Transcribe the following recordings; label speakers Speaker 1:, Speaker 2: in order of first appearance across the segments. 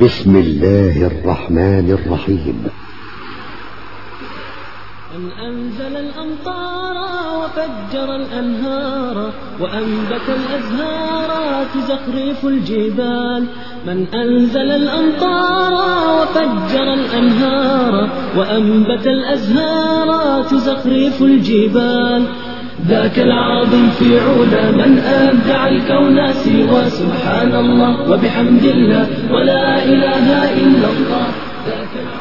Speaker 1: بسم الله الرحمن الرحيم.
Speaker 2: أن أنزل الأمطار وفجر الأنهار وأنبت الأزهار تزخرف الجبال. من أنزل الأمطار وفجر الأنهار وأنبت الأزهار تزخرف الجبال. ذاك العظيم في علا من أبدع الكون سوى سبحان الله وبحمد الله ولا إله إلا الله.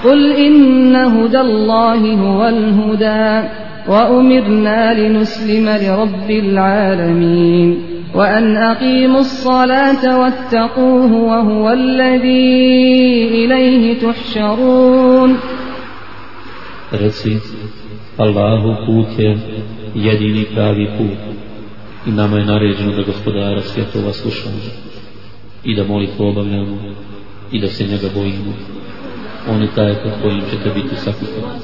Speaker 3: قل إن هدى الله هو الهدى وأمرنا لنسلم لرب العالمين وأن أقيموا الصلاة واتقوه وهو الذي إليه تحشرون.
Speaker 4: Reci, Allahu put jedini pravi put i nama je naređeno da gospodara svjetova slušamo i da molitvu obavljamo i da se njega bojimo. On je taj kod kojim ćete biti sakupani.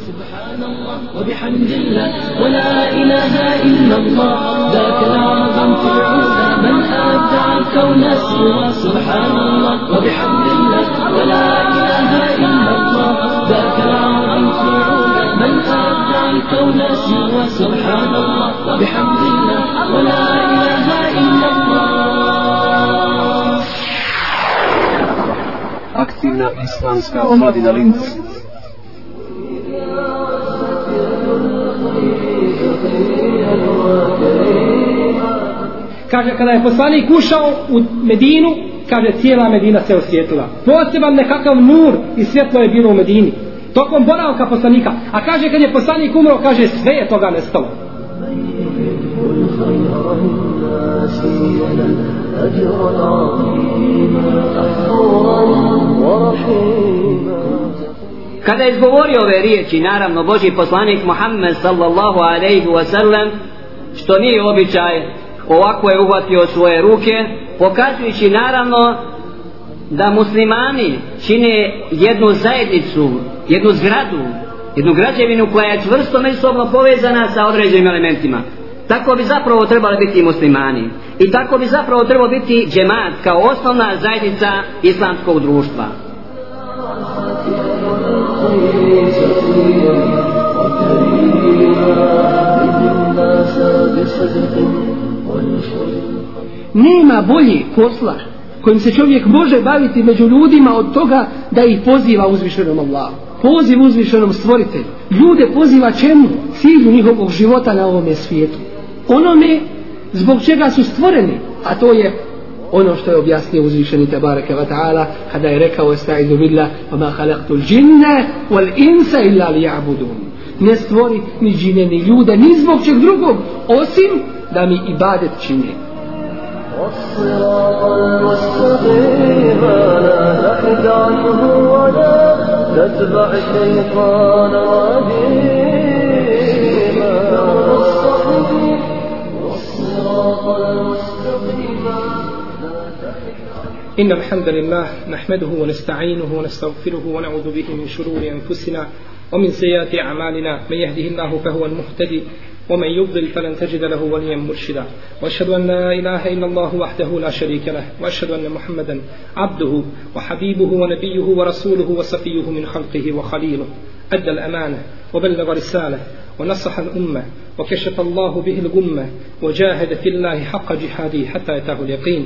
Speaker 2: وبحمد الله ولا إله إلا الله ذاك الأعظم في العلا من أبدع الكون سوى سبحان الله وبحمد الله ولا إله إلا الله ذاك الأعظم في العلا من أبدع الكون سوى
Speaker 5: islamska omladina Linz.
Speaker 6: Kaže, kada je poslanik ušao u Medinu, kaže, cijela Medina se osvjetila. Poseban nekakav nur i svjetlo je bilo u Medini. Tokom boravka poslanika. A kaže, kad je poslanik umro, kaže, sve je toga nestalo.
Speaker 7: Kada je izgovorio ove riječi, naravno, Boži poslanik Muhammed sallallahu alaihi wa sallam, što nije običaj, ovako je uhvatio svoje ruke, pokazujući naravno da muslimani čine jednu zajednicu, jednu zgradu, jednu građevinu koja je čvrsto međusobno povezana sa određenim elementima. Tako bi zapravo trebali biti muslimani. I tako bi zapravo trebalo biti džemat kao osnovna zajednica islamskog društva.
Speaker 6: Nema bolje posla kojim se čovjek može baviti među ljudima od toga da ih poziva uzvišenom Allahu. Poziv uzvišenom stvoritelju. Ljude poziva čemu? Cilju njihovog života na ovome svijetu. Onome zbog čega su stvoreni, a to je ono što je objasnio uzvišeni Tebareke wa ta'ala kada je rekao esta'idu billah wa ma halaktu džinne wal insa illa li ja'budun ne stvori ni džine ni ljude ni zbog čeg drugog osim da mi ibadet čine
Speaker 8: والصراط المستقيم لا تحد عنه ولا تتبع شيطان رجيم
Speaker 6: إن الحمد لله نحمده ونستعينه ونستغفره ونعوذ به من شرور أنفسنا ومن سيئات أعمالنا. من يهده الله فهو المهتدي ومن يضلل فلن تجد له وليا مرشدا. وأشهد أن لا إله إلا الله وحده لا شريك له. وأشهد أن محمدا عبده وحبيبه ونبيه ورسوله وصفيه من خلقه وخليله. أدى الأمانة وبلغ رسالة ونصح الأمة وكشف الله به الغمة وجاهد في الله حق جهاده حتى أتاه اليقين.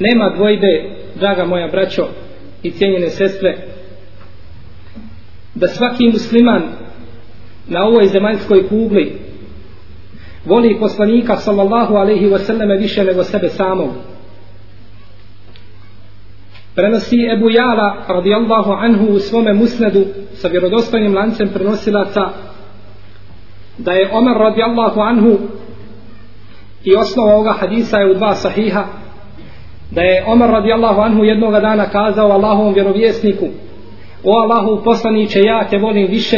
Speaker 6: Nema dvojbe, draga moja braćo i cijenjene sestre, da svaki musliman na ovoj zemaljskoj kugli voli poslanika sallallahu alaihi wasallame više nego sebe samog. Prenosi Ebu Jala radijallahu anhu u svome musnedu sa vjerodostojnim lancem prenosilaca da je Omer radijallahu anhu i osnova ovoga hadisa je u dva sahiha da je Omar radijallahu anhu jednoga dana kazao Allahovom vjerovjesniku o Allahu poslaniće ja te volim više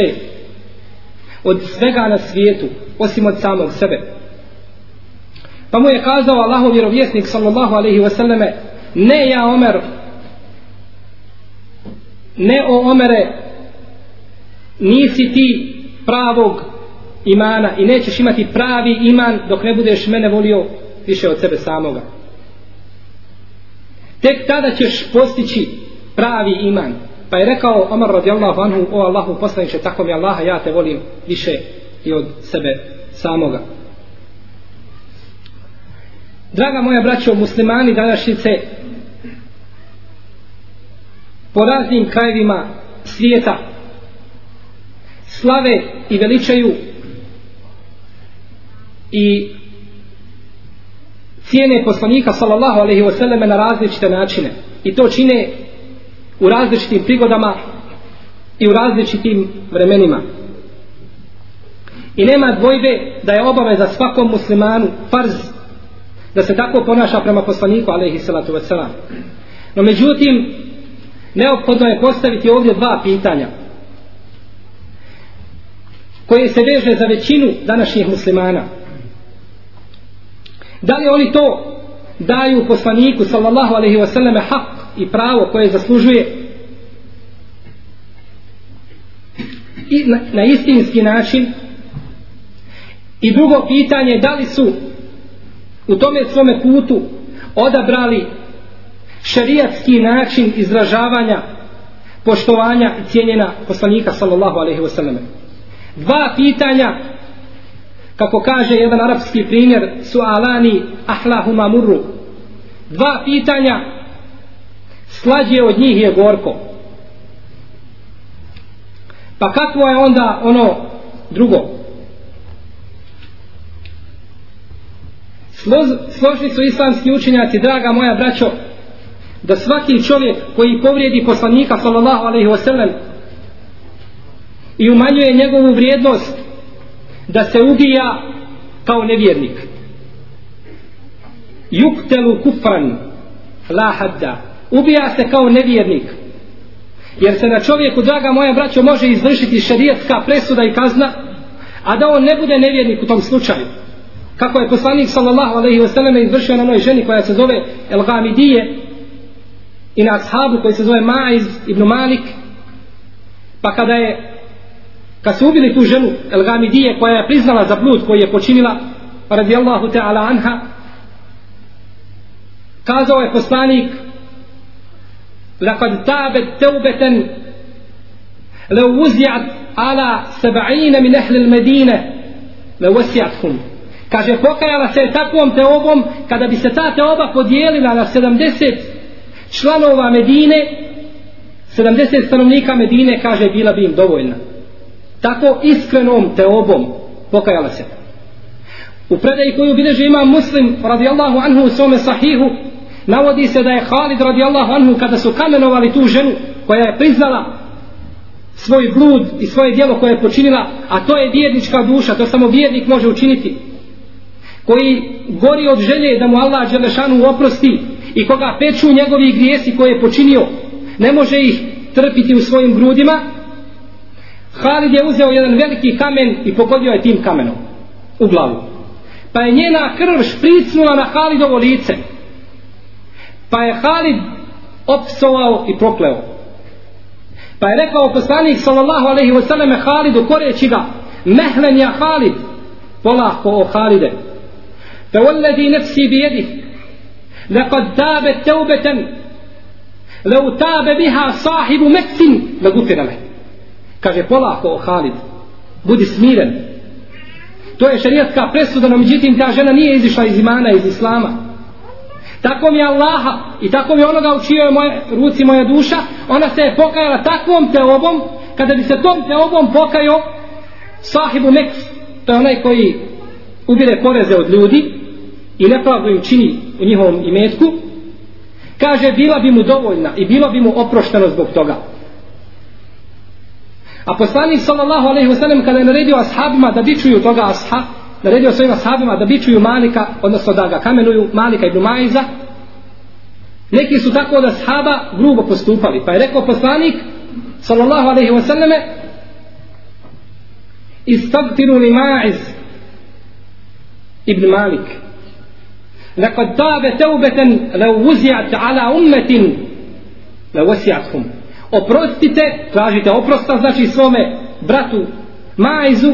Speaker 6: od svega na svijetu osim od samog sebe. Pa mu je kazao Allahov vjerovjesnik sallallahu alaihi wasallame ne ja Omer ne o Omere nisi ti pravog imana i nećeš imati pravi iman dok ne budeš mene volio više od sebe samoga tek tada ćeš postići pravi iman. Pa je rekao Omar radijallahu anhu o Allahu poslaniče tako mi Allaha ja te volim više i od sebe samoga. Draga moja braćo muslimani današnjice po raznim krajevima svijeta slave i veličaju i cijene poslanika sallallahu alaihi wasallam na različite načine. I to čine u različitim prigodama i u različitim vremenima. I nema dvojbe da je obaveza svakom muslimanu farz da se tako ponaša prema poslaniku alaihi salatu wasallam no međutim neophodno je postaviti ovdje dva pitanja koje se veže za većinu današnjih muslimana da li oni to daju poslaniku sallallahu alaihi wasallam hak i pravo koje zaslužuje? I na, na istinski način. I drugo pitanje da li su u tome svome putu odabrali šerijatski način izražavanja poštovanja i cijenjena poslanika sallallahu alaihi wasallam dva pitanja kako kaže jedan arapski primjer su alani ahlahuma murru. Dva pitanja slađe od njih je gorko. Pa kakvo je onda ono drugo? Slož, složni su islamski učenjaci draga moja braćo da svaki čovjek koji povrijedi poslanika sallallahu alaihi wasallam i umanjuje njegovu vrijednost da se ubija kao nevjernik. Yuktelu kufran la hadda. Ubija se kao nevjernik. Jer se na čovjeku draga moja braćo može izvršiti šarijetska presuda i kazna a da on ne bude nevjernik u tom slučaju. Kako je poslanik sallallahu alaihi wasallam izvršio na onoj ženi koja se zove El Gamidije i na ashabu koji se zove Maiz ibn Malik pa kada je kad su ubili tu ženu El Gamidije koja je priznala za blud koji je počinila radijallahu ta'ala anha kazao je poslanik لقد تابت توبة لو وزعت على سبعين من أهل المدينة لوسعتهم kaže pokajala se takvom teobom kada bi se ta teoba podijelila na 70 članova Medine 70 stanovnika Medine kaže bila bi im dovoljna tako iskrenom teobom pokajala se. U predaji koju bileže ima muslim radijallahu anhu u svome sahihu navodi se da je Halid radijallahu anhu kada su kamenovali tu ženu koja je priznala svoj blud i svoje dijelo koje je počinila a to je vjernička duša to samo vjernik može učiniti koji gori od želje da mu Allah Đelešanu oprosti i koga peču njegovi grijesi koje je počinio ne može ih trpiti u svojim grudima Halid je uzeo jedan veliki kamen i pogodio je tim kamenom u glavu pa je njena krv špricnula na Halidovo lice pa je Halid opsovao i prokleo pa je rekao poslanik sallallahu alaihi wasallam Halidu koreći ga mehlen ja Halid polahko o Halide fa والذي نفسي بيده لقد تابت توبة لو تاب بها صاحب مكس لغفر له kaže polako o Halid budi smiren to je šerijatska presuda no međutim ta žena nije izišla iz imana iz islama tako mi je Allaha i tako mi onoga u čijoj moje, ruci moja duša ona se je pokajala takvom teobom kada bi se tom teobom pokajao sahibu Meks to je onaj koji ubire poreze od ljudi i nepravdu im čini u njihovom imetku, kaže bila bi mu dovoljna i bilo bi mu oprošteno zbog toga. A poslanik sallallahu alejhi ve sellem kada je naredio ashabima da bičuju toga asha, naredio svojim ashabima da bičuju Malika, odnosno da ga kamenuju Malika ibn Majza, neki su tako da ashaba grubo postupali. Pa je rekao poslanik sallallahu alejhi ve selleme istagfiru li Ma'iz ibn Malik. Lekad tabe teubeten le uzijat ala ummetin le usijat oprostite, tražite oprosta znači svome bratu Majzu.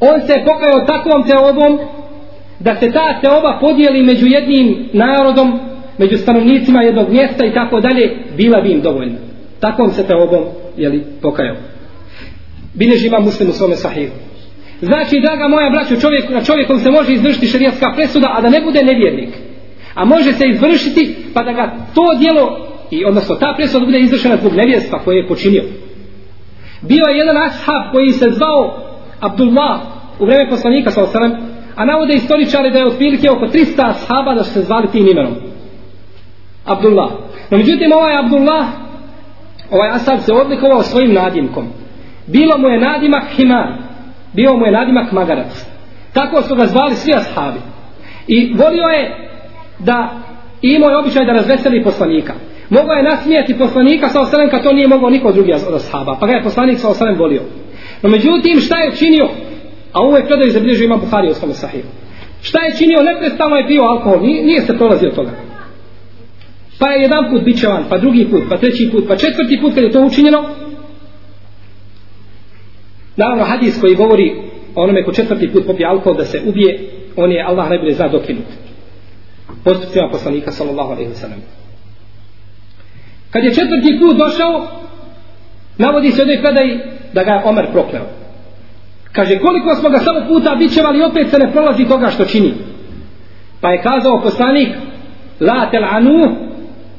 Speaker 6: On se pokajao takvom teobom da se ta teoba podijeli među jednim narodom među stanovnicima jednog mjesta i tako dalje bila bi im dovoljna. Takvom se teobom jeli, pokajao. Bileži ima muslim u svome sahiru Znači, draga moja braćo, čovjek, na čovjekom se može izvršiti šarijatska presuda, a da ne bude nevjernik. A može se izvršiti, pa da ga to dijelo, i odnosno ta presuda bude izvršena zbog nevjerstva koje je počinio. Bio je jedan ashab koji se zvao Abdullah u vreme poslanika sa osanem, a navode istoričari da je otprilike oko 300 ashaba da su se zvali tim imenom. Abdullah. No međutim, ovaj Abdullah, ovaj ashab se odlikovao svojim nadimkom. Bilo mu je nadimak Himar, bio mu je nadimak magarac. Tako su ga zvali svi ashabi. I volio je da imao je običaj da razveseli poslanika. Mogao je nasmijeti poslanika sa osalem kad to nije mogao niko drugi od ashaba. Pa ga je poslanik sa osalem volio. No međutim šta je činio? A ovo je predaj zabilježio ima Buhari u svome sahiju. Šta je činio? Neprestano je pio alkohol. Nije, nije se prolazio toga. Pa je jedan put bićevan, pa drugi put, pa treći put, pa četvrti put kad je to učinjeno, Naravno, hadis koji govori o onome ko četvrti put popije alkohol da se ubije, on je Allah najbolje zna dokinut. Postupcima poslanika, sallallahu alaihi wa sallam. Kad je četvrti put došao, navodi se ovdje predaj da ga je Omer prokleo. Kaže, koliko smo ga samo puta bićevali, opet se ne prolazi toga što čini. Pa je kazao poslanik, la tel anu,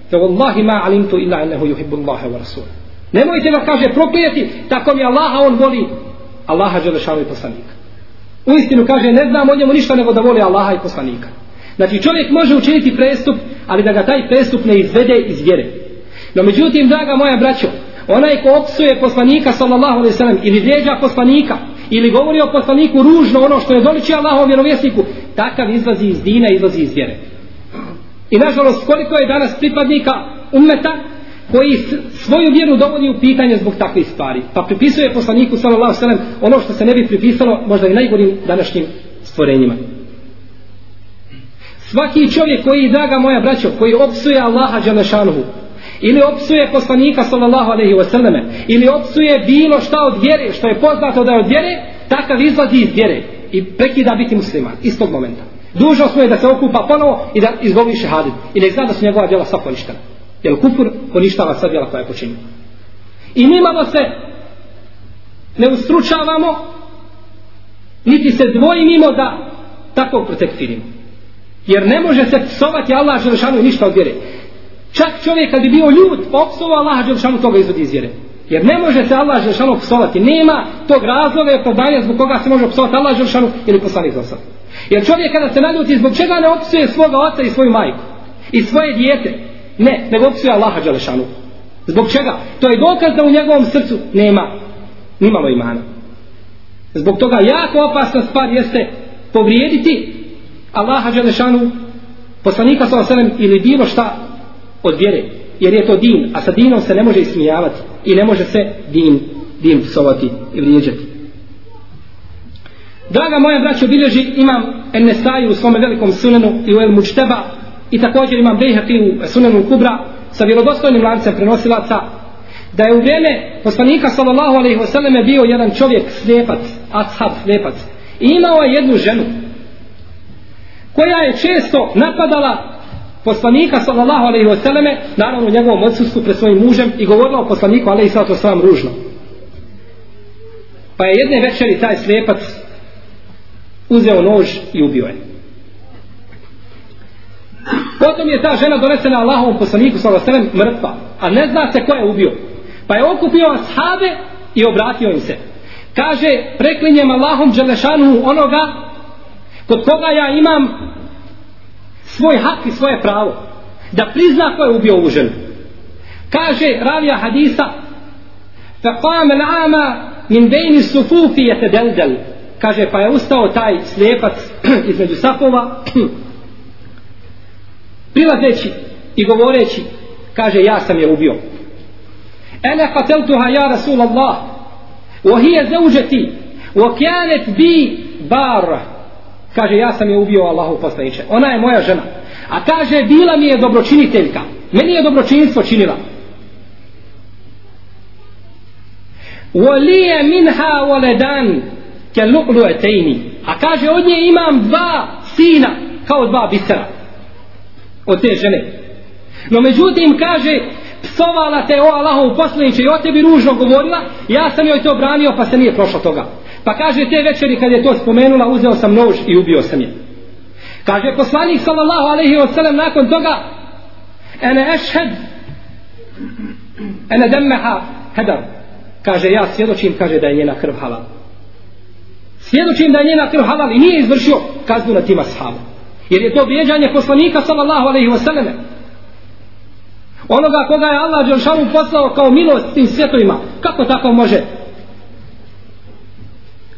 Speaker 6: fe wallahi ma alimtu illa innehu yuhibbu Allahe wa rasul. Nemojte ga, kaže, proklijeti, tako mi Allaha on voli Allaha Đelešanu i poslanika. U istinu kaže, ne znam o njemu ništa nego da voli Allaha i poslanika. Znači čovjek može učiniti prestup, ali da ga taj prestup ne izvede iz vjere. No međutim, draga moja braćo, onaj ko opsuje poslanika sallallahu alaihi sallam ili vrijeđa poslanika ili govori o poslaniku ružno ono što je doliči Allahom vjerovjesniku, takav izlazi iz dina, izlazi iz vjere. I nažalost, koliko je danas pripadnika ummeta koji svoju vjeru dovodi u pitanje zbog takvih stvari. Pa pripisuje poslaniku sallallahu alejhi ve ono što se ne bi pripisalo možda i najgorim današnjim stvorenjima. Svaki čovjek koji, draga moja braćo, koji opsuje Allaha Đalešanuhu, ili opsuje poslanika sallallahu alejhi ve selleme ili opsuje bilo šta od vjere, što je poznato da je od vjere, takav izlazi iz vjere i prekida biti musliman istog momenta. Dužnost mu je da se okupa ponovo i da izgovori šehadit. I da zna da su njegova djela sva poništena. Jer kufur poništava sva djela koja je počinio. I nimalo se ne ustručavamo niti se dvojimimo da tako protekfirimo. Jer ne može se psovati Allah Želešanu ništa od vjere. Čak čovjek kad bi bio ljut, pa popsovao Allah Đelšanu toga izvodi iz vjere. Jer ne može se Allah Đelšanu psovati. Nema tog razloga i opravdanja zbog koga se može psovati Allah Đelšanu ili poslanik za osam. Jer čovjek kada se naljuti zbog čega ne opsuje svoga oca i svoju majku i svoje dijete, Ne, nego opsuje Allaha Đelšanu. Zbog čega? To je dokaz da u njegovom srcu nema nimalo imana. Zbog toga jako opasna stvar jeste povrijediti Allaha Đelešanu poslanika sa osanem ili bilo šta od vjere. Jer je to din, a sa dinom se ne može ismijavati i ne može se din, din psovati i vrijeđati. Draga moja braćo, bilježi imam Ennesaju u svome velikom sunenu i u El Mučteba i također imam Bejhaqi u sunenu Kubra sa vjerodostojnim lancem prenosilaca da je u vrijeme poslanika sallallahu alejhi ve selleme bio jedan čovjek slijepac, ashab slijepac. I imao je jednu ženu koja je često napadala poslanika sallallahu alejhi ve selleme, naravno u njegovom odsustvu pred svojim mužem i govorila o poslaniku alejhi salatu vesselam ružno. Pa je jedne večeri taj slepac uzeo nož i ubio je. Potom je ta žena donesena Allahovom poslaniku sallallahu alejhi ve sellem mrtva, a ne zna se ko je ubio. Pa je okupio ashabe i obratio im se. Kaže, preklinjem Allahom Đelešanu onoga kod koga ja imam svoj hak i svoje pravo da prizna ko je ubio ovu ženu kaže ravija hadisa فقام العامى min bejni sufufi je deldel kaže pa je ustao taj slijepac između safova prilazeći i govoreći kaže ja sam je ubio ene qateltuha ja Rasul Allah wa hiya zauđeti wa kjanet bi bar kaže ja sam je ubio Allahu poslaniče ona je moja žena a kaže bila mi je dobročiniteljka meni je dobročinstvo činila Volije minha voledan ke luklu etejni. A kaže od nje imam dva sina kao dva bisera. Od te žene. No međutim kaže psovala te o Allahov poslaniče i o tebi ružno govorila, ja sam joj to branio pa se nije prošlo toga. Pa kaže te večeri kad je to spomenula uzeo sam nož i ubio sam je. Kaže poslanik sallallahu alejhi ve sellem nakon toga ene ešhed ene demmeha hedar kaže ja svjedočim kaže da je njena krv halal svjedočim da je njena krv halal i nije izvršio kaznu na tima sahabu jer je to vrijeđanje poslanika sallallahu alejhi ve selleme. onoga koga je Allah Đelšanu poslao kao milost tim svjetovima kako tako može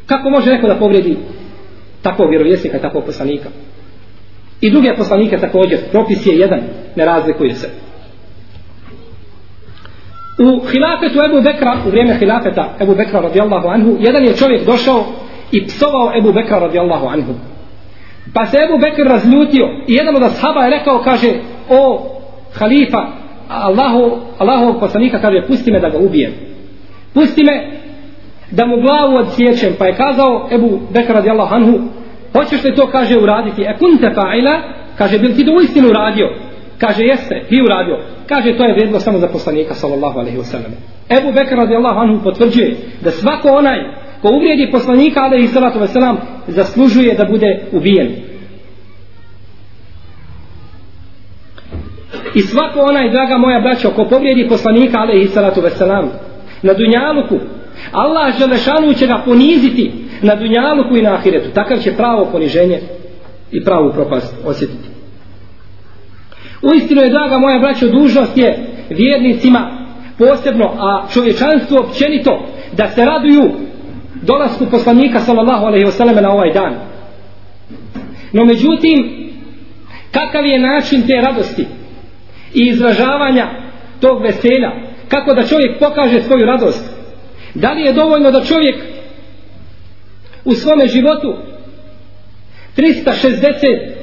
Speaker 6: kako može neko da povrijedi takvog vjerovjesnika i takvog poslanika i druge poslanike također propis je jedan ne razlikuje se U hilafetu Ebu Bekra, u vrijeme hilafeta Ebu Bekra radijallahu anhu, jedan je čovjek došao i psovao Ebu Bekra radijallahu anhu. Pa se Ebu Bekr razljutio i jedan od ashaba je rekao, kaže, o halifa, Allahu, Allahov poslanika kaže, pusti me da ga ubijem. Pusti me da mu glavu odsjećem. Pa je kazao Ebu Bekr radijallahu anhu, hoćeš li to, kaže, uraditi? E kunte fa'ila, kaže, bil ti to uistinu uradio? Kaže, jeste, ti uradio. Kaže, to je vrijedno samo za poslanika, sallallahu alaihi wasallam. Ebu Bekr radijallahu anhu potvrđuje da svako onaj ko uvrijedi poslanika, alaihi sallatu wasallam, zaslužuje da bude ubijen. I svako onaj, draga moja braćo, ko povrijedi poslanika, alaihi sallatu wasallam, na dunjaluku, Allah želešanu će ga poniziti na dunjaluku i na ahiretu. Takav će pravo poniženje i pravu propast osjetiti. Uistinu je, draga moja braćo, dužnost je vjernicima posebno, a čovječanstvo općenito, da se raduju dolasku poslanika sallallahu alaihi wasallam na ovaj dan. No međutim, kakav je način te radosti i izražavanja tog veselja, kako da čovjek pokaže svoju radost? Da li je dovoljno da čovjek u svome životu 360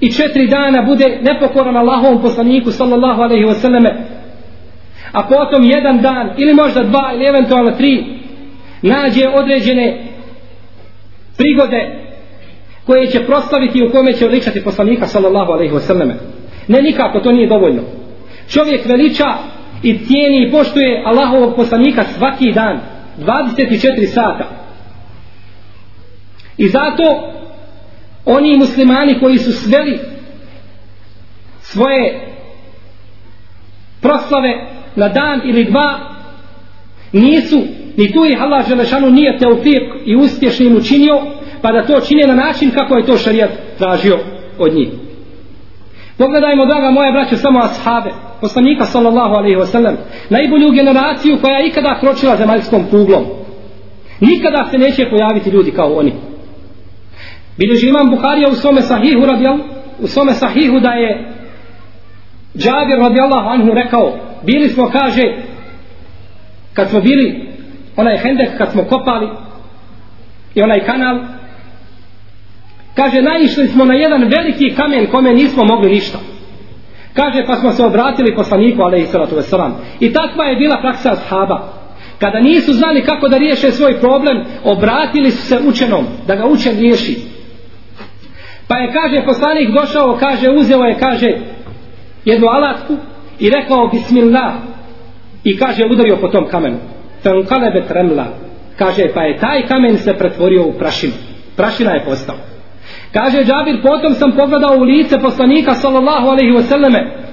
Speaker 6: i četiri dana bude nepokoran Allahovom poslaniku sallallahu alaihi wasallame a potom jedan dan ili možda dva ili eventualno tri nađe određene prigode koje će proslaviti u kome će veličati poslanika sallallahu alaihi wasallame? Ne nikako to nije dovoljno. Čovjek veliča i cijeni i poštuje Allahovog poslanika svaki dan 24 sata. I zato oni muslimani koji su sveli svoje proslave na dan ili dva nisu ni tu ih Allah Želešanu nije teufik i uspješnim učinio pa da to čine na način kako je to šarijat tražio od njih pogledajmo draga moja braća samo ashabe poslanika sallallahu alaihi wasallam. Najbolju generaciju koja je ikada kročila zemaljskom kuglom. Nikada se neće pojaviti ljudi kao oni. Bileži imam Buharija u svome sahihu radijal, u svome sahihu da je Džabir radijallahu anhu rekao, bili smo, kaže, kad smo bili, onaj hendek, kad smo kopali, i onaj kanal, kaže, naišli smo na jedan veliki kamen kome nismo mogli ništa. Kaže, pa smo se obratili poslaniku, alaihi salatu veselam. I takva je bila praksa ashaba. Kada nisu znali kako da riješe svoj problem, obratili su se učenom, da ga učen riješi. Pa je, kaže, poslanik došao, kaže, uzeo je, kaže, jednu alatku i rekao bismillah i kaže, udario po tom kamenu. Fankalebe tremla. Kaže, pa je taj kamen se pretvorio u prašinu. Prašina je postao. Kaže Džabir, potom sam pogledao u lice poslanika sallallahu alaihi wasallame.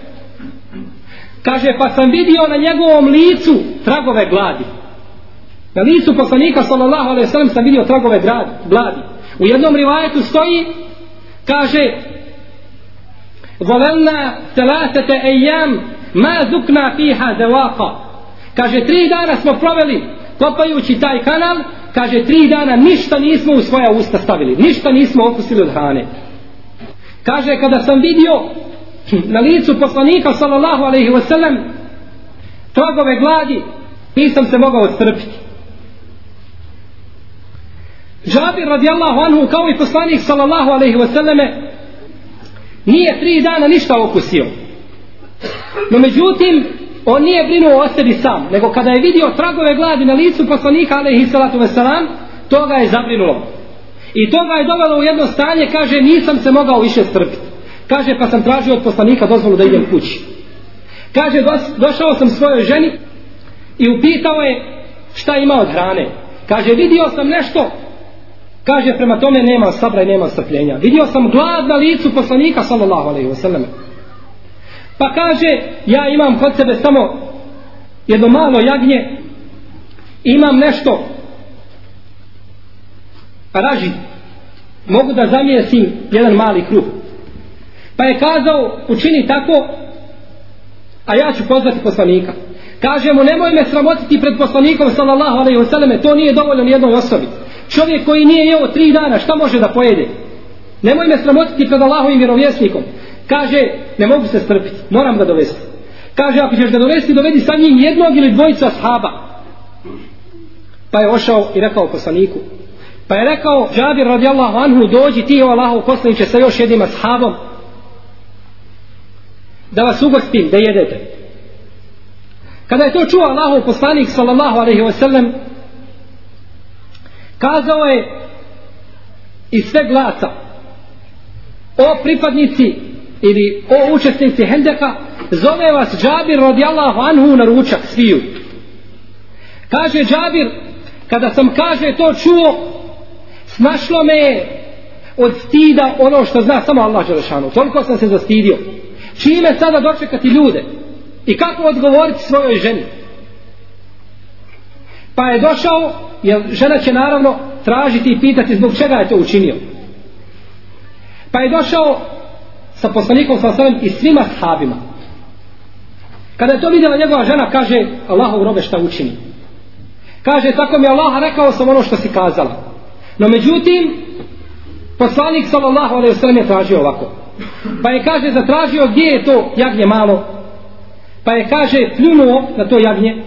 Speaker 6: Kaže, pa sam vidio na njegovom licu tragove gladi. Na licu poslanika sallallahu alaihi wasallam sam vidio tragove gladi. U jednom rivajetu stoji, kaže, Vovelna telatete ejam ma zukna fiha devaka. Kaže, tri dana smo proveli kopajući taj kanal, kaže, tri dana ništa nismo u svoja usta stavili, ništa nismo okusili od hrane. Kaže, kada sam vidio na licu poslanika sallallahu alaihi wasallam tragove gladi, nisam se mogao strpiti. Džabir radijallahu anhu kao i poslanik sallallahu alaihi wasallame nije tri dana ništa okusio. No međutim, on nije brinuo o sebi sam, nego kada je vidio tragove gladi na licu poslanika alaihi salatu veselam, to ga je zabrinulo. I to ga je dovelo u jedno stanje, kaže, nisam se mogao više strpiti. Kaže, pa sam tražio od poslanika dozvolu da idem kući. Kaže, došao sam svojoj ženi i upitao je šta ima od hrane. Kaže, vidio sam nešto Kaže, prema tome nema sabra i nema strpljenja. Vidio sam glad na licu poslanika, sallallahu alaihi wa sallam. Pa kaže, ja imam kod sebe samo jedno malo jagnje, imam nešto raži, mogu da zamijesim jedan mali kruh. Pa je kazao, učini tako, a ja ću pozvati poslanika. Kaže mu, nemoj me sramotiti pred poslanikom, sallallahu alaihi vseleme, to nije dovoljno nijednoj osobi. Čovjek koji nije jeo tri dana, šta može da pojede? Nemoj me sramotiti pred Allahovim vjerovjesnikom. Kaže, ne mogu se strpiti, moram ga dovesti. Kaže, ako ćeš ga dovesti, dovedi sa njim jednog ili dvojica sahaba. Pa je ošao i rekao poslaniku. Pa je rekao, Džabir radijallahu anhu, dođi ti o Allahov poslaniće sa još jednim ashabom. Da vas ugostim, da jedete. Kada je to čuo Allahov poslanik, sallallahu alaihi wa sallam, kazao je iz sve glasa o pripadnici ili o učesnici Hendeka zove vas Džabir radijallahu anhu na ručak sviju. Kaže Džabir kada sam kaže to čuo snašlo me od stida ono što zna samo Allah Đelešanu. Toliko sam se zastidio. Čime sada dočekati ljude? I kako odgovoriti svojoj ženi? Pa je došao, jer žena će naravno tražiti i pitati zbog čega je to učinio. Pa je došao sa poslanikom sa osvijem i svima sahabima. Kada je to vidjela njegova žena, kaže Allahov robe šta učini. Kaže, tako mi Allah rekao sam ono što si kazala. No međutim, poslanik sallallahu alaihi wasallam je tražio ovako. Pa je kaže, zatražio gdje je to jagnje malo. Pa je kaže, pljunuo na to jagnje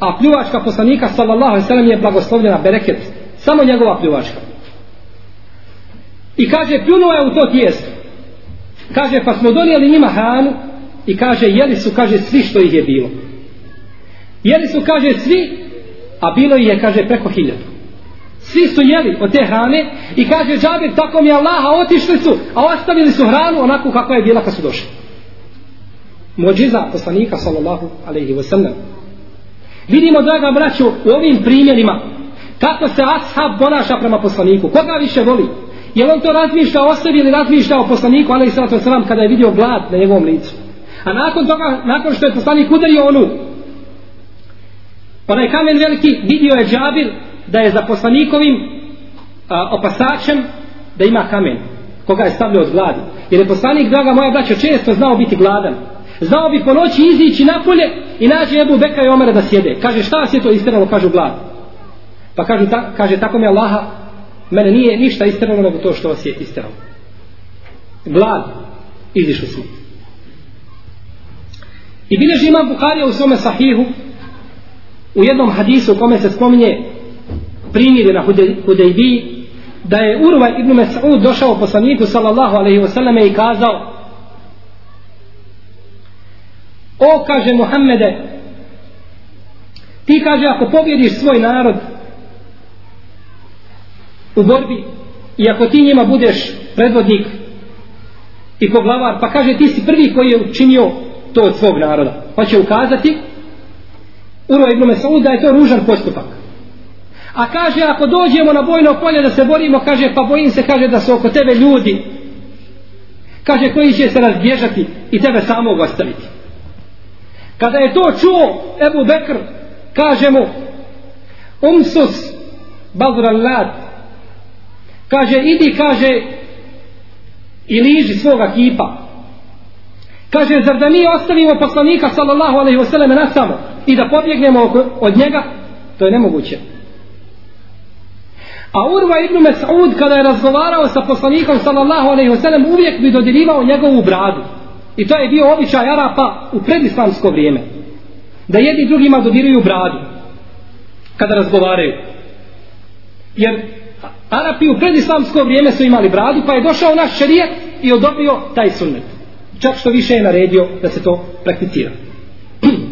Speaker 6: a pljuvačka poslanika sallallahu alejhi ve sellem je blagoslovljena bereket samo njegova pljuvačka i kaže pljunuo je u to tijesto kaže pa smo donijeli njima hranu i kaže jeli su kaže svi što ih je bilo jeli su kaže svi a bilo ih je kaže preko hiljadu svi su jeli od te hrane i kaže džabir tako mi je Allaha otišli su a ostavili su hranu onako kako je bila kad su došli Mođiza poslanika sallallahu alaihi wa sallam Vidimo, draga braću, u ovim primjerima kako se ashab ponaša prema poslaniku. Koga više voli? Je on to razmišlja o sebi ili razmišlja o poslaniku, ali i sallatu wasalam, kada je vidio glad na njegovom licu? A nakon toga, nakon što je poslanik udario onu, pa onaj kamen veliki, vidio je Džabir da je za poslanikovim a, opasačem da ima kamen koga je stavljao od gladi. Jer je poslanik, draga moja braća, često znao biti gladan. Znao bi po noći izići napolje i nađe Ebu Beka i Omara da sjede. Kaže šta se to istralo, kažu glad. Pa kažu, ta, kaže tako mi Allaha, mene nije ništa istralo nego to što vas je istralo. Glad, izišli su. I bileži imam Bukharija u svome sahihu, u jednom hadisu u kome se spominje primjeri na Hudejbiji, da je Urva ibn Mas'ud došao poslaniku sallallahu alaihi wasallam i kazao O, kaže Muhammede, ti kaže ako pobjediš svoj narod u borbi i ako ti njima budeš predvodnik i poglavar, pa kaže ti si prvi koji je učinio to od svog naroda. Pa će ukazati Uro ibn Mesaud da je to ružan postupak. A kaže ako dođemo na bojno polje da se borimo, kaže pa bojim se, kaže da su oko tebe ljudi kaže koji će se razbježati i tebe samog ostaviti. Kada je to čuo Ebu Bekr, kaže mu, umsus baldrallat, kaže idi kaže i liži svoga kipa. Kaže zar da mi ostavimo poslanika sallallahu alaihi wasallam na samo i da pobjegnemo od njega? To je nemoguće. A Urva ibn Mas'ud kada je razgovarao sa poslanikom sallallahu alaihi wasallam uvijek bi dodirivao njegovu bradu. I to je bio običaj Arapa u predislamsko vrijeme da jedni drugima dodiruju bradu kada razgovaraju. Jer Arapi u predislamsko vrijeme su imali bradu pa je došao naš šerijet i odobio taj sunnet čak što više je naredio da se to prakticira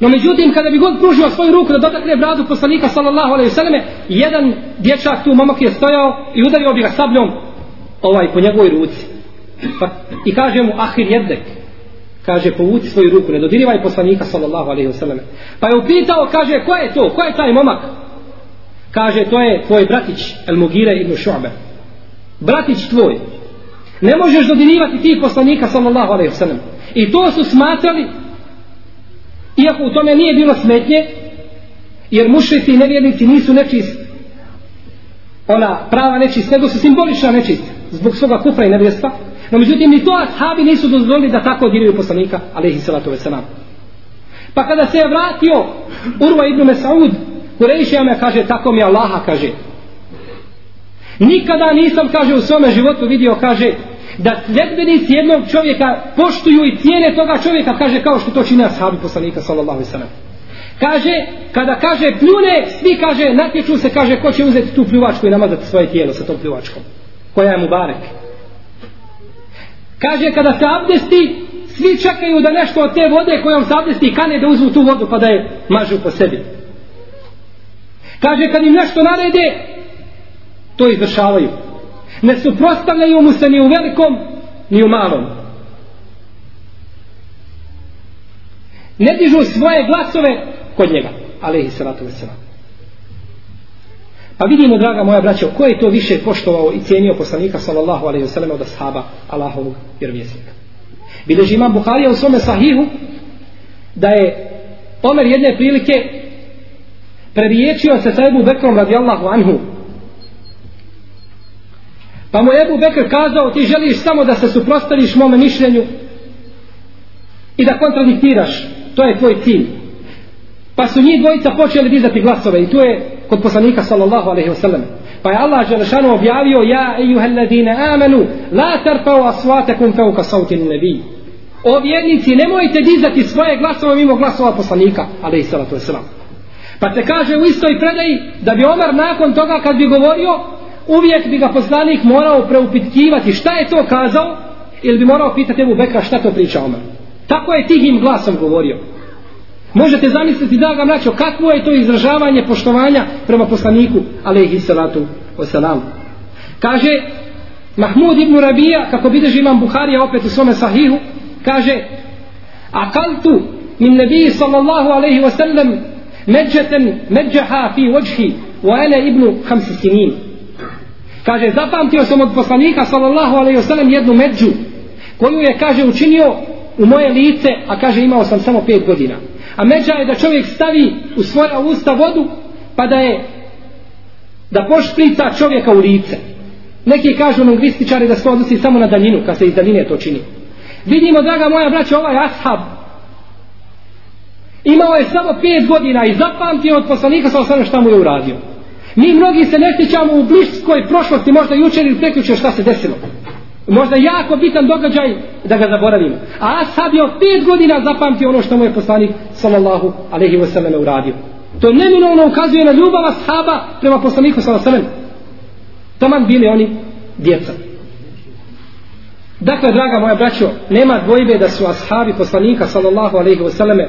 Speaker 6: No međutim, kada bi god pružio svoju ruku da dotakne bradu poslanika sallallahu alaihi vseleme, jedan dječak tu momak je stojao i udario bi ga sabljom ovaj po njegovoj ruci. Pa, I kaže mu, ahir jednek, kaže, povuci svoju ruku, ne dodirivaj poslanika sallallahu alaihi vseleme. Pa je upitao, kaže, ko je to, ko je taj momak? Kaže, to je tvoj bratić, El Mugire ibn Šu'be. Bratić tvoj. Ne možeš dodirivati tih poslanika sallallahu alaihi vseleme. I to su smatrali Iako u tome nije bilo smetnje, jer mušrici i nevjernici nisu nečist, ona prava nečist, nego su simbolična nečist, zbog svoga kufra i nevjerstva. No međutim, ni to ashabi nisu dozvolili da tako diraju poslanika, alaihi salatu wasalam. Pa kada se je vratio Urva ibn Mesaud, Kurejšija me kaže, tako mi Allaha kaže. Nikada nisam, kaže, u svome životu vidio, kaže, da sledbenici jednog čovjeka poštuju i cijene toga čovjeka, kaže kao što to čine ashabi poslanika sallallahu sallam. Kaže, kada kaže pljune, svi kaže, natječu se, kaže, ko će uzeti tu pljuvačku i namazati svoje tijelo sa tom pljuvačkom. Koja je mu barek. Kaže, kada se abdesti, svi čekaju da nešto od te vode kojom se abdesti kane da uzmu tu vodu pa da je mažu po sebi. Kaže, kad im nešto narede, to izvršavaju. Ne suprostavljaju mu se ni u velikom ni u malom. Ne dižu svoje glasove kod njega. Alaihi salatu wasalam pa vidimo draga moja braćo ko je to više poštovao i cijenio poslanika sallallahu alaihi wasalam od ashaba Allahovog vjerovjesnika? Bileži imam Buharija u svome sahihu da je Omer jedne prilike preriječio se sa Ebu Bekrom radijallahu anhu Pa mu Ebu Bekr kazao, ti želiš samo da se suprostaviš mome mišljenju i da kontradiktiraš. To je tvoj cilj. Pa su njih dvojica počeli dizati glasove i tu je kod poslanika sallallahu alaihi wasallam. Pa je Allah Želešanu objavio, ja ejuhalladine amanu, la tarpao asvatekum feuka sautin nebi. O vjernici, nemojte dizati svoje glasove mimo glasova poslanika, alaihi sallatu wasallam. Pa se kaže u istoj predaji da bi Omar nakon toga kad bi govorio, uvijek bi ga poslanik morao preupitkivati šta je to kazao ili bi morao pitati Ebu Bekra šta to priča Omar. Tako je tihim glasom govorio. Možete zamisliti da ga mraćo kakvo je to izražavanje poštovanja prema poslaniku alaihi salatu wasalam. Kaže Mahmud ibn Rabija kako bideži imam Buharija opet u svome sahihu kaže akaltu min nebiji sallallahu alaihi wasallam međeten međaha fi vođhi wa ene ibnu hamsi sinin Kaže, zapamtio sam od poslanika sallallahu alaihi wasallam jednu među koju je, kaže, učinio u moje lice, a kaže, imao sam samo pet godina. A međa je da čovjek stavi u svoja usta vodu, pa da je da pošprica čovjeka u lice. Neki kažu lingvističari da se odnosi samo na daljinu, kad se iz daljine to čini. Vidimo, draga moja braća, ovaj ashab imao je samo pet godina i zapamtio od poslanika sallallahu osvrame šta mu je uradio. Mi mnogi se ne sjećamo u bliskoj prošlosti, možda jučer ili preključe šta se desilo. Možda jako bitan događaj da ga zaboravimo. A sad je od pet godina zapamtio ono što mu je poslanik sallallahu alaihi wasallam uradio. To neminovno ukazuje na ljubav ashaba prema poslaniku sallallahu alaihi wasallam. Taman bili oni djeca. Dakle, draga moja braćo, nema dvojbe da su ashabi poslanika sallallahu alaihi wasallam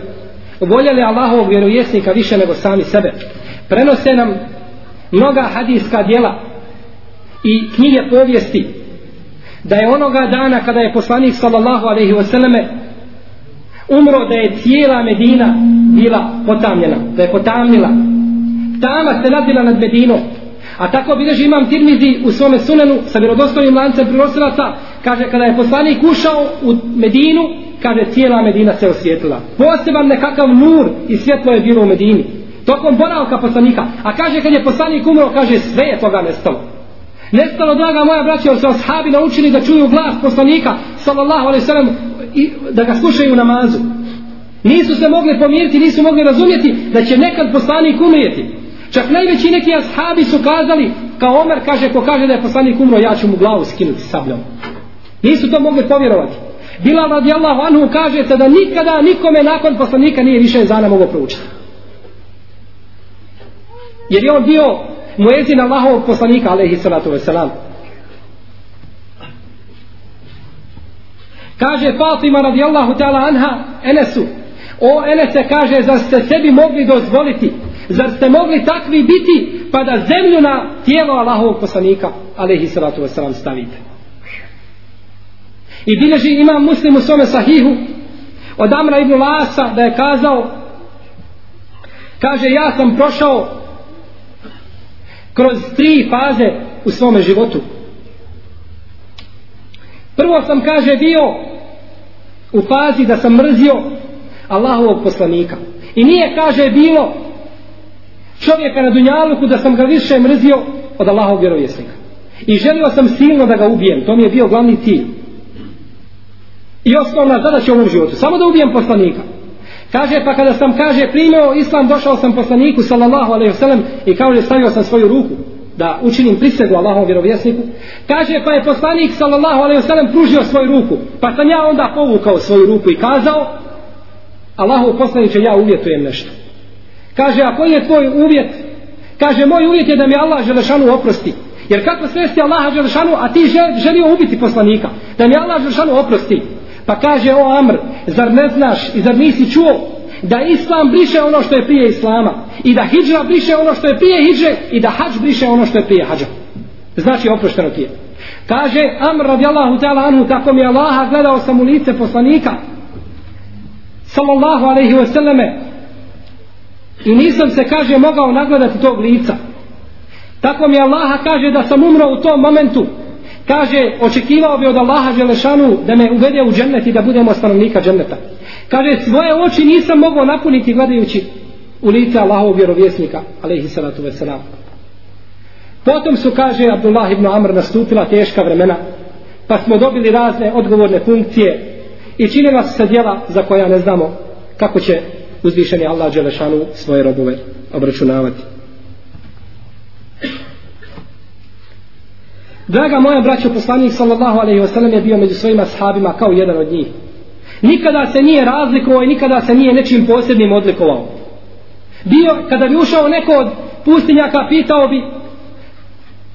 Speaker 6: voljeli Allahovog vjerovjesnika više nego sami sebe. Prenose nam mnoga hadijska dijela i knjige povijesti da je onoga dana kada je poslanik sallallahu alaihi wasallame umro da je cijela Medina bila potamljena, da je potamnila. Tama se nadila nad Medinom. A tako bileži imam Tirmizi u svome sunenu sa vjerodostojnim lancem prenosilaca, kaže kada je poslanik ušao u Medinu, kaže cijela Medina se osjetila Poseban nekakav nur i svjetlo je bilo u Medini tokom boravka poslanika. A kaže kad je poslanik umro, kaže sve je toga nestalo. Nestalo, draga moja braća, jer su ashabi naučili da čuju glas poslanika, sallallahu alaihi sallam, i da ga slušaju u namazu. Nisu se mogli pomiriti, nisu mogli razumjeti da će nekad poslanik umrijeti. Čak najveći neki ashabi su kazali, kao Omer kaže, ko kaže da je poslanik umro, ja ću mu glavu skinuti sabljom. Nisu to mogli povjerovati. Bilal radijallahu anhu kaže se da nikada nikome nakon poslanika nije više zana mogo proučiti. Jer je on bio muezin Allahovog poslanika, alaihi salatu wasalam. Kaže Fatima radijallahu ta'ala anha Enesu, o Enese kaže, zar ste sebi mogli dozvoliti, zar ste mogli takvi biti, pa da zemlju na tijelo Allahovog poslanika, alaihi salatu wasalam, stavite. I bileži imam muslim u svome sahihu od Amra ibn Lasa da je kazao kaže ja sam prošao kroz tri faze u svome životu. Prvo sam kaže bio u fazi da sam mrzio Allahovog poslanika. I nije kaže bilo čovjeka na Dunjaluku da sam ga više mrzio od Allahovog vjerovjesnika. I želio sam silno da ga ubijem. To mi je bio glavni cilj i osnovna zadaća u ovom životu. Samo da ubijem poslanika. Kaže, pa kada sam, kaže, primio islam, došao sam poslaniku, sallallahu alaihi wasallam, i kaže, stavio sam svoju ruku, da učinim prisegu Allahom vjerovjesniku. Kaže, pa je poslanik, sallallahu alaihi wasallam, pružio svoju ruku. Pa sam ja onda povukao svoju ruku i kazao, Allahov poslaniće, ja uvjetujem nešto. Kaže, a koji je tvoj uvjet? Kaže, moj uvjet je da mi Allah Želešanu oprosti. Jer kako svesti Allaha Želešanu, a ti želio ubiti poslanika? Da mi Allah Želešanu oprosti. Pa kaže o Amr, zar ne znaš i zar nisi čuo da Islam briše ono što je prije Islama i da Hidžra briše ono što je prije Hidže i da Hadž briše ono što je prije Hadža. Znači oprošteno ti je. Kaže Amr radijallahu ta'ala anhu tako mi Allaha gledao sam u lice poslanika sallallahu alaihi wasallame i nisam se kaže mogao nagledati tog lica. Tako mi Allaha kaže da sam umro u tom momentu kaže očekivao bi od Allaha Želešanu da me uvede u džennet i da budemo stanovnika dženneta kaže svoje oči nisam mogao napuniti gledajući u lice Allahovog vjerovjesnika alaihi salatu veselam. potom su kaže Abdullah ibn Amr nastupila teška vremena pa smo dobili razne odgovorne funkcije i činila se djela za koja ne znamo kako će uzvišeni Allah Đelešanu svoje robove obračunavati Draga moja braćo, poslanik sallallahu alejhi ve sellem je bio među svojim ashabima kao jedan od njih. Nikada se nije razlikovao i nikada se nije nečim posebnim odlikovao. Bio, kada bi ušao neko od pustinjaka, pitao bi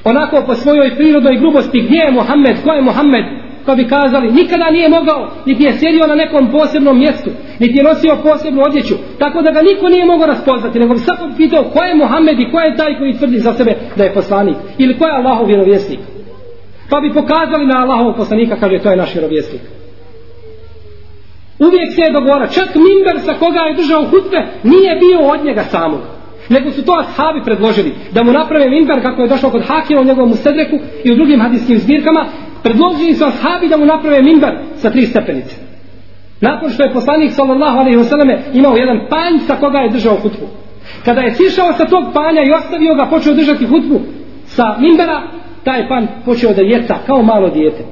Speaker 6: onako po svojoj prirodnoj grubosti gdje je Muhammed, ko je Muhammed, ko bi kazali, nikada nije mogao, niti je sjedio na nekom posebnom mjestu, niti je nosio posebnu odjeću, tako da ga niko nije mogao raspoznati, nego bi samo pitao ko je Muhammed i ko je taj koji tvrdi za sebe da je poslanik, ili ko je Allahov vjerovjesnik pa bi pokazali na Allahovog poslanika, kaže, to je naš vjerovjesnik. Uvijek se je dogovora, čak Mimber sa koga je držao hutbe, nije bio od njega samog. Nego su to ashabi predložili da mu naprave Mimber kako je došao kod Hakima u njegovom sedreku i u drugim hadijskim zbirkama, predložili su ashabi da mu naprave Mimber sa tri stepenice. Nakon što je poslanik sallallahu alaihi wasallam imao jedan panj sa koga je držao hutbu. Kada je sišao sa tog panja i ostavio ga, počeo držati hutbu sa Mimbera, taj pan počeo da jeca kao malo dijete.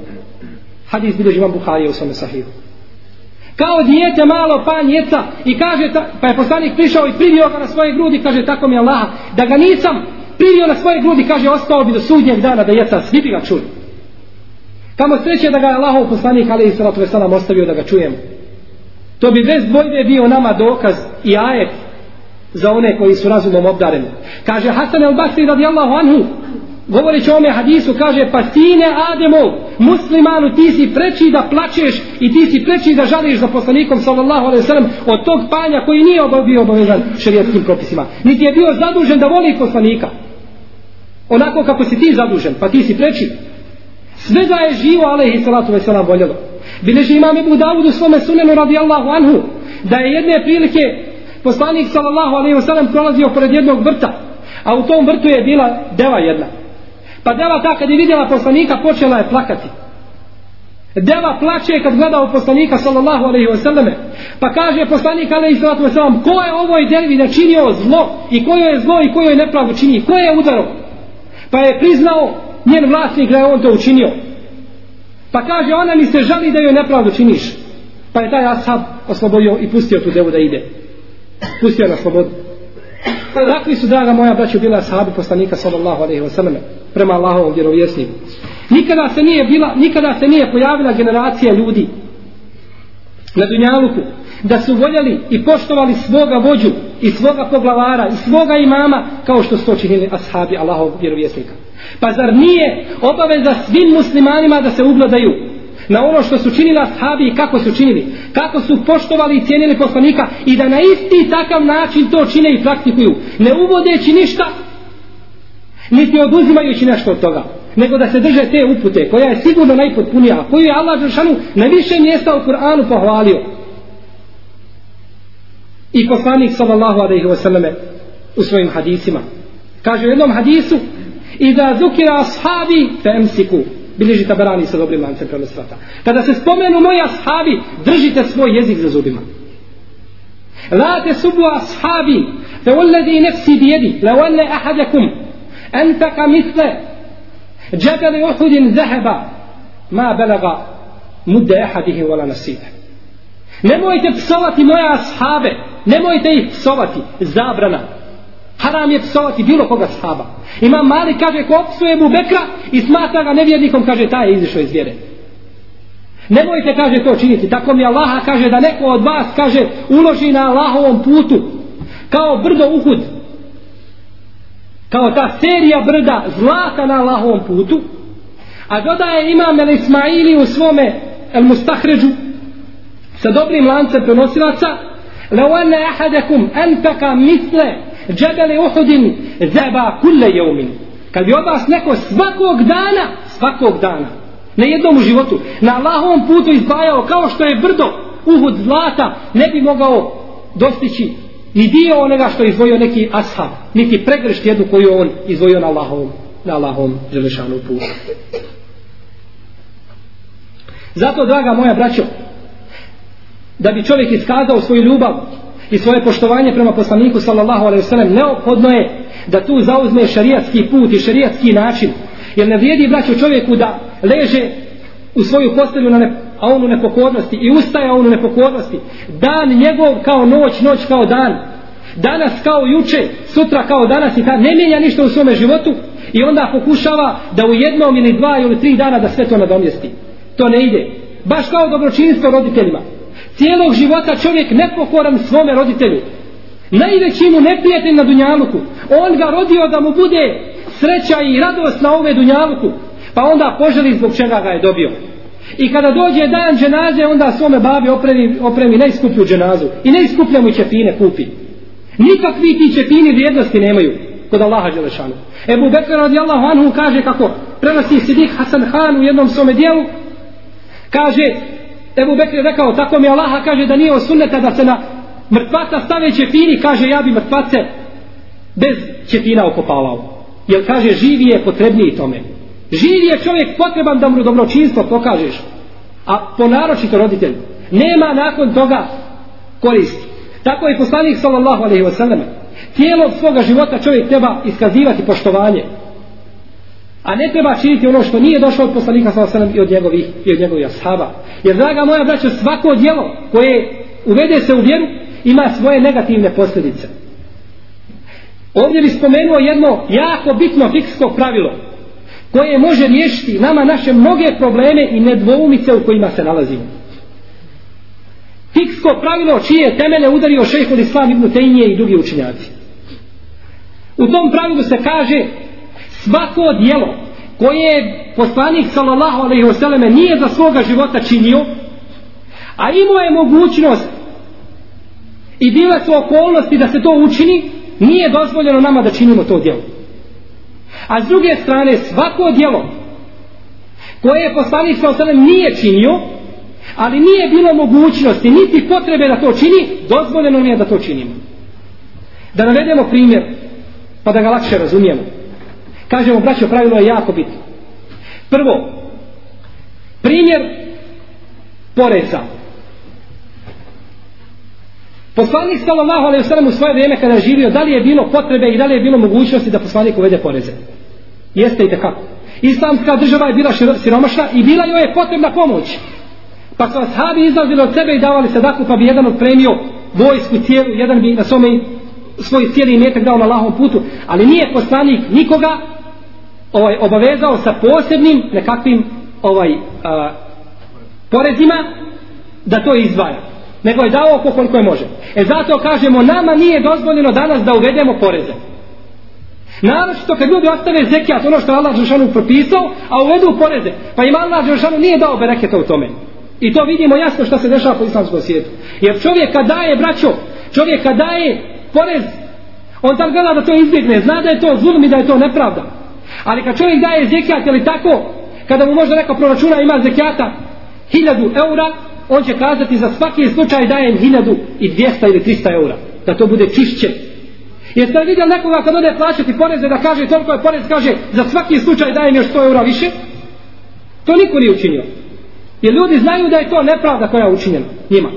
Speaker 6: Hadis bilježi imam Buharija u svome sahihu. Kao dijete malo pan jeca i kaže, ta, pa je poslanik prišao i privio ga na svoje grudi, kaže tako mi Allah, da ga nisam privio na svoje grudi, kaže ostao bi do sudnjeg dana da jeca, svi bi ga čuli. Kamo sreće da ga je Allahov poslanik, ali i salatu veselam, ostavio da ga čujemo. To bi bez dvojbe bio nama dokaz i ajet za one koji su razumom obdareni. Kaže Hasan el Basri radijallahu anhu, govoreći o ome hadisu, kaže, pa sine Ademov, muslimanu, ti si preči da plačeš i ti si preči da žališ za poslanikom, sallallahu alaihi sallam, od tog panja koji nije bio obavezan šerijetskim propisima. Niti je bio zadužen da voli poslanika. Onako kako si ti zadužen, pa ti si preči. Sve da je živo, alaihi sallatu veselam voljelo. Bileži imam Ebu Davud u svome sunenu radijallahu anhu, da je jedne prilike poslanik sallallahu alaihi wasallam prolazio pored jednog vrta, a u tom vrtu je bila deva jedna. Pa deva ta kad je vidjela poslanika počela je plakati. Deva plače kad gleda u poslanika sallallahu alaihi wa sallame. Pa kaže poslanik alaihi sallatu wa sallam ko je ovoj devi načinio zlo i ko je zlo i ko je nepravdu čini. Ko je udaro? Pa je priznao njen vlasnik da je on to učinio. Pa kaže, ona mi se žali da joj nepravdu činiš. Pa je taj ashab oslobodio i pustio tu devu da ide. Pustio na slobodu. Takvi su, draga moja braćo, bila ashabi poslanika sallallahu alaihi wasallam prema Allahovom vjerovjesniku. Nikada se nije bila, nikada se nije pojavila generacija ljudi na Dunjaluku da su voljeli i poštovali svoga vođu i svoga poglavara i svoga imama kao što su to činili ashabi Allahov vjerovjesnika. Pa zar nije obaveza svim muslimanima da se ugledaju na ono što su činili ashabi i kako su činili, kako su poštovali i cijenili poslanika i da na isti takav način to čine i praktikuju, ne uvodeći ništa, niti oduzimajući nešto od toga, nego da se drže te upute, koja je sigurno najpotpunija, koju je Allah Žešanu na više mjesta u Kur'anu pohvalio. I poslanik sallallahu alaihi wa sallame u svojim hadisima. Kaže u jednom hadisu, i da zukira ashabi fe emsiku, bilježi tabarani sa dobrim lancem prenosvata. Kada se spomenu moji ashabi, držite svoj jezik za zubima. La te subu ashabi, fe ulledi nefsi bijedi, la ulle ahadakum, entaka misle, جبل uhudin zaheba, ma بلغ مد ahadihi ولا نصيبه Nemojte psovati moje ashabe, nemojte ih psovati, zabrana. Haram je psovati bilo koga ashaba. Imam mali kaže ko psuje mu Bekra i smatra ga nevjernikom, kaže taj je izišao iz vjere. Nemojte, kaže, to činiti. Tako mi Allaha kaže da neko od vas, kaže, uloži na Allahovom putu kao brdo Uhud Kao ta serija brda zlata na Allahovom putu. A dodaje imam El Ismaili u svome El Mustahređu sa dobrim lancem prenosilaca لو أن أحدكم أنفق مثل džebele Uhudin zeba kulle jeumin. Kad bi od vas neko svakog dana, svakog dana, na jednom životu, na Allahovom putu izdvajao kao što je brdo Uhud zlata, ne bi mogao dostići ni dio onoga što je izvojio neki ashab, niti pregršt jednu koju on izvojio na Allahovom, na Allahovom želešanu putu. Zato, draga moja braćo, da bi čovjek iskazao svoju ljubav i svoje poštovanje prema poslaniku sallallahu alaihi ve neophodno je da tu zauzme šerijatski put i šerijatski način jer ne vrijedi braću čovjeku da leže u svoju postelju na ne, a on u nepokornosti i ustaje on u nepokornosti dan njegov kao noć noć kao dan danas kao juče sutra kao danas i ta ne mijenja ništa u svome životu i onda pokušava da u jednom ili dva ili tri dana da sve to nadomjesti to ne ide baš kao dobročinstvo roditeljima cijelog života čovjek nepokoran svome roditelju. Najveći mu neprijatelj na Dunjaluku. On ga rodio da mu bude sreća i radost na ove Dunjaluku. Pa onda poželi zbog čega ga je dobio. I kada dođe dan dženaze, onda svome babi opremi, opremi najskuplju dženazu. I najskuplja mu čepine kupi. Nikakvi ti ćepini vrijednosti nemaju kod Allaha Đelešanu. Ebu Bekr radijallahu anhu kaže kako prenosi Sidik Hasan Han u jednom svome dijelu, kaže Ebu Bekr je rekao, tako mi Allaha kaže da nije osuneta da se na mrtvaca stave čepini, kaže ja bi mrtvace bez čepina okopavao. Jer kaže, živi je potrebniji tome. Živi je čovjek potreban da mu dobročinstvo pokažeš. A ponaročito roditelj. Nema nakon toga koristi. Tako je poslanik sallallahu alaihi wa sallam. Tijelo svoga života čovjek treba iskazivati poštovanje. A ne treba činiti ono što nije došlo od poslanika sallallahu alaihi wa i od njegovih, i od njegovih ashaba. Jer, draga moja braća, svako djelo koje uvede se u vjeru ima svoje negativne posljedice. Ovdje bi spomenuo jedno jako bitno fiksko pravilo koje može riješiti nama naše mnoge probleme i nedvoumice u kojima se nalazimo. Fiksko pravilo čije temene udario šejhul Islam ibn Tejnije i drugi učinjaci. U tom pravilu se kaže svako dijelo koje poslanik sallallahu alejhi ve selleme nije za svoga života činio a imao je mogućnost i bile su okolnosti da se to učini nije dozvoljeno nama da činimo to djelo a s druge strane svako djelo koje je poslanik sa osanem nije činio ali nije bilo mogućnosti niti potrebe da to čini dozvoljeno nije da to činimo. Da navedemo primjer pa da ga lakše razumijemo. Kažemo braćo pravilo je jako bitno. Prvo primjer poreza poslanik sallallahu alejhi ve sellem u svoje vrijeme kada je živio da li je bilo potrebe i da li je bilo mogućnosti da poslanik uvede poreze jeste i kako Islamska država je bila siromašna i bila joj je potrebna pomoć. Pa su ashabi izlazili od sebe i davali sadaku, pa bi jedan odpremio vojsku cijelu, jedan bi na svome svoj cijeli imetak dao na lahom putu, ali nije poslanik nikoga ovaj obavezao sa posebnim nekakvim ovaj a, porezima da to izdvaja. Nego je dao oko koliko je može. E zato kažemo, nama nije dozvoljeno danas da uvedemo poreze. Naročito kad ljudi ostave zekijat, ono što je Allah Žešanu propisao, a uvedu poreze, pa im Allah Žešanu nije dao bereketa u tome. I to vidimo jasno što se dešava po islamskom svijetu. Jer čovjek kad daje, braćo, čovjek kad daje porez, on tam gleda da to izbjegne, zna da je to zulum i da je to nepravda. Ali kad čovjek daje zekijat, ili tako, kada mu možda neka proračuna ima zekijata hiljadu eura, on će kazati za svaki slučaj dajem hiljadu i dvijesta ili trista eura. Da to bude čišće. Jeste li vidjeli nekoga kad ode plaćati poreze da kaže toliko je porez, kaže za svaki slučaj dajem još 100 eura više? To niko nije učinio. Jer ljudi znaju da je to nepravda koja je učinjena njima.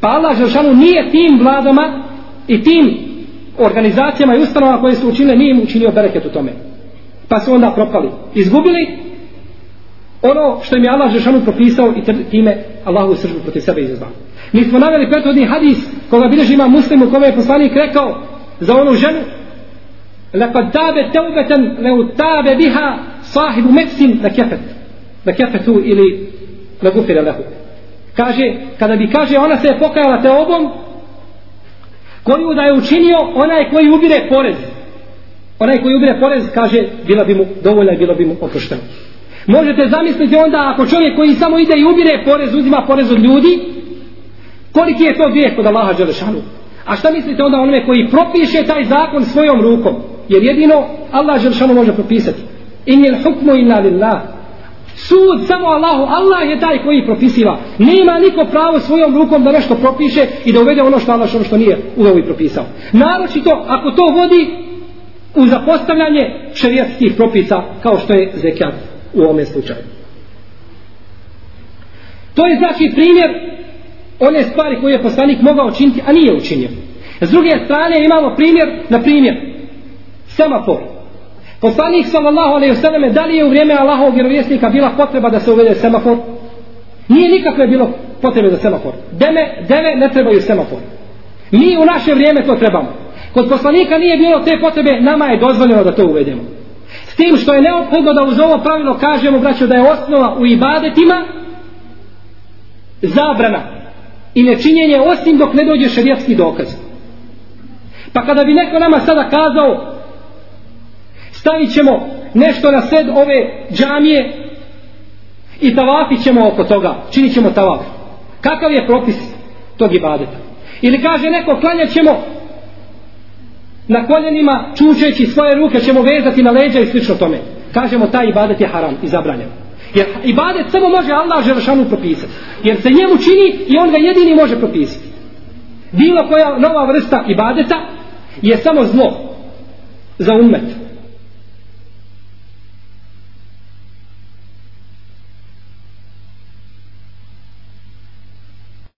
Speaker 6: Pa Allah Žešanu nije tim vladama i tim organizacijama i ustanovama koje su učinile, nije im učinio bereket u tome. Pa su onda propali. Izgubili ono što im je Allah Žešanu propisao i time Allahu sržbu protiv sebe izazvao. Mi smo naveli prethodni hadis koga bilježi ima muslim u kome je poslanik rekao za onu ženu لقد تاب توبة لو تاب بها صاحب مكس لكفت لكفته ili لغفر له kaže kada bi kaže ona se je pokajala te obom koju da je učinio onaj koji ubire porez onaj koji ubire porez kaže bila bi mu dovoljna i bilo bi mu oprošteno možete zamisliti onda ako čovjek koji samo ide i ubire porez uzima porez od ljudi koliki je to grijeh kod Allaha Đelešanu? A šta mislite onda onome koji propiše taj zakon svojom rukom? Jer jedino Allah Đelešanu može propisati. In hukmu inna lillah. Sud samo Allahu, Allah je taj koji propisiva. Nema niko pravo svojom rukom da nešto propiše i da uvede ono što Allah što nije uveo i propisao. Naročito ako to vodi u zapostavljanje šerijatskih propisa kao što je zekat u ovome slučaju. To je znači primjer one stvari koje je poslanik mogao učiniti, a nije učinio. S druge strane imamo primjer, na primjer, semafor. Poslanik sallallahu alejhi ve selleme da li je u vrijeme Allahovog vjerovjesnika bila potreba da se uvede semafor? Nije nikakve bilo potrebe za semafor. Deme, deve ne trebaju semafor. Mi u naše vrijeme to trebamo. Kod poslanika nije bilo te potrebe, nama je dozvoljeno da to uvedemo. Tim što je neophodno da uz ovo pravilo kažemo, braćo, da je osnova u ibadetima zabrana i nečinjenje osim dok ne dođe šerijatski dokaz. Pa kada bi neko nama sada kazao stavit ćemo nešto na sred ove džamije i tavafit ćemo oko toga, činit ćemo tavaf. Kakav je propis tog ibadeta? Ili kaže neko, klanjat ćemo na koljenima, čučeći svoje ruke, ćemo vezati na leđa i slično tome. Kažemo, taj ibadet je haram i zabranjen. Jer ibadet samo može Allah Želešanu propisati. Jer se njemu čini i on ga jedini može propisati. Bilo koja nova vrsta ibadeta je samo zlo za umet